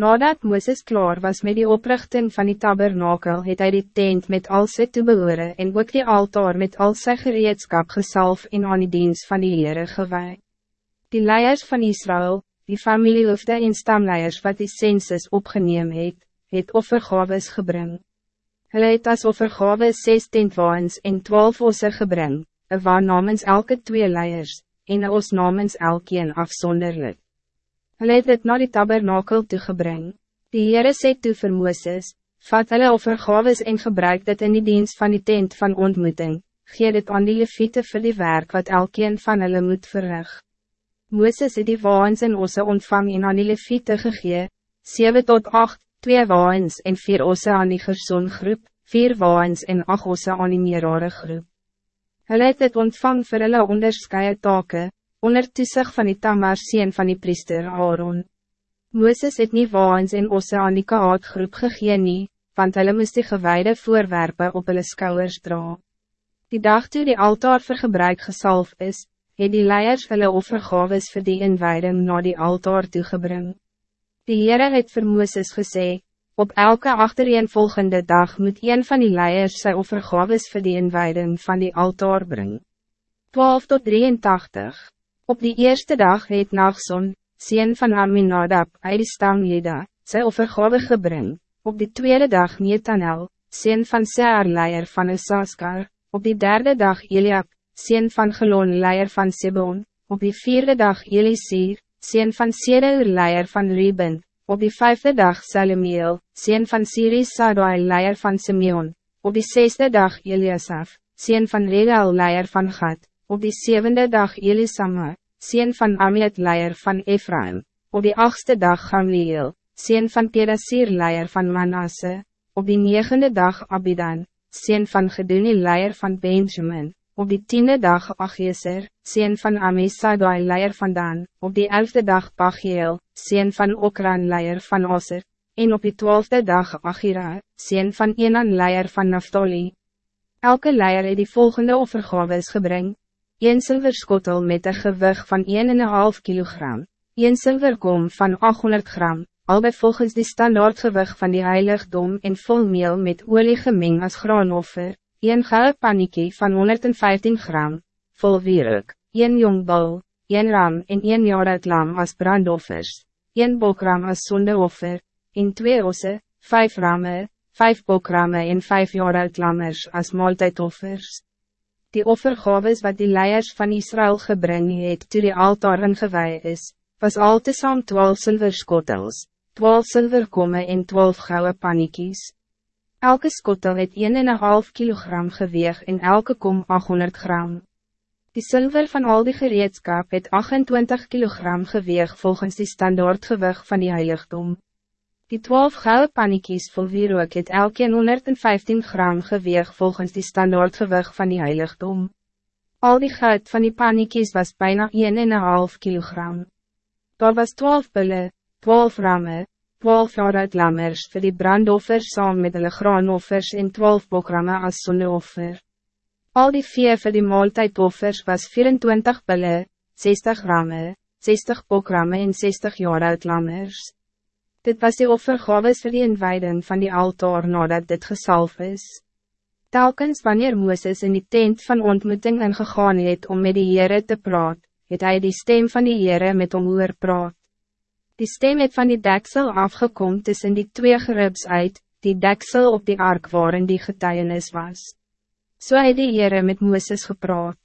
Nadat Mooses klaar was met die oprichting van die tabernakel, het hij die tent met al sy toebehore en ook die altaar met al sy gereedskap gesalf en aan die dienst van die Heere gewaai. Die leiers van Israël, die familiehoofde en stamleiers wat die census opgeneem het, het offergaves gebring. Hulle het as offergaves 6 tentwaans en 12 osse gebring, een waan namens elke twee leiers, en een os namens elkeen afzonderlijk. Hulle het het na die tabernakel toegebring. Die Heere sê toe vir Mooses, vat hulle offergaves en gebruik dit in die dienst van die tent van ontmoeting, gee dit aan die leviete vir die werk wat elkeen van hulle moet verrig. Mooses het die waans en osse ontvang en aan die leviete gegee, 7 tot 8, 2 waans en 4 osse aan die groep, 4 waans en 8 osse aan die meerare groep. Hulle het het ontvang vir hulle onderscheide take, onder toesig van die Tamar sien van die priester Aaron. Mooses het nie waans en osse aan die kaat groep gegeen nie, want hulle moest die gewijde voorwerpen op hulle skouwers dra. Die dag toe die altaar vir gebruik gesalf is, het die leiers hulle offergaves vir die inwijding na die altaar toegebring. Die Heere het vir Mooses gesê, op elke achtereenvolgende dag moet een van die leiers sy offergaves vir die inwijding van die altaar brengen. 12 tot 83 Op die eerste dag het Nachson, sien van Aminadab, uit die stam Jeda, sy offergave gebring. Op die tweede dag Netanel, sien van Sear leier van Isaskar. Op die derde dag Eliab, sien van Gelon leier van Sebon. Op die vierde dag Elisir, sien van Sedeur leier van Reuben. Op die vijfde dag Salemiel, sien van Siri Sadoi leier van Simeon. Op die zesde dag Eliasaf, sien van Regal leier van Gad. Op die zevende dag Elisama, sien van Amiet leier van Ephraim, op die achtste dag Gamliel, sien van Kedasir leier van Manasse, op die negende dag Abidan, sien van Geduni leier van Benjamin, op die tiende dag Achieser, sien van Amisadai leier van Dan, op die elfde dag Pagiel, sien van Okran leier van Osser, en op die twaalfde dag Achira, sien van Enan leier van Naftali. Elke leier het die volgende offergaves gebring, een zilverskottel met een gewicht van 1,5 kilogram, een zilverkom van 800 gram, albei volgens die standaardgewicht van die heiligdom en vol meel met olie gemeng als graanoffer, een gouden paniekie van 115 gram, vol wierik, een jong bal, een ram en een jaar uit lam als brandoffers, een bokram als zondeoffer, en twee osse, vijf ramme, vijf bokramme en vijf jaar uit lammers als maaltijdoffers. Die offergaves wat die leiers van Israël gebring het toe die altaar ingewaai is, was al te saam 12 zilverskottels, 12 zilverkomme en 12 gouden paniekies. Elke skottel het 1,5 kilogram geweeg en elke kom 800 gram. Die zilver van al die gereedskap het 28 kilogram geweeg volgens die standaardgewicht van die heiligdom. Die twaalf gouden paniekies vol wierook het elkeen 115 gram geweeg volgens die standaardgewicht van die heiligdom. Al die goud van die paniekies was bijna 1,5 kilogram. Daar was 12 bulle, 12 ramme, 12 jaar uit lammers vir die brandoffers saam met hulle graanoffers en 12 bokramme as sondeoffer. Al die vee vir die maaltijdoffers was 24 bulle, 60 ramme, 60 bokramme en 60 jaar uit lammers. Dit was die offergaves vir die inwijding van die altaar nadat dit gesalf is. Telkens wanneer Mooses in die tent van ontmoeting ingegaan het om met die Heere te praat, het hij die stem van die Heere met hom oor praat. Die stem het van die deksel afgekom tussen die twee geribs uit, die deksel op die ark waarin die getuienis was. So het die Heere met Mooses gepraat.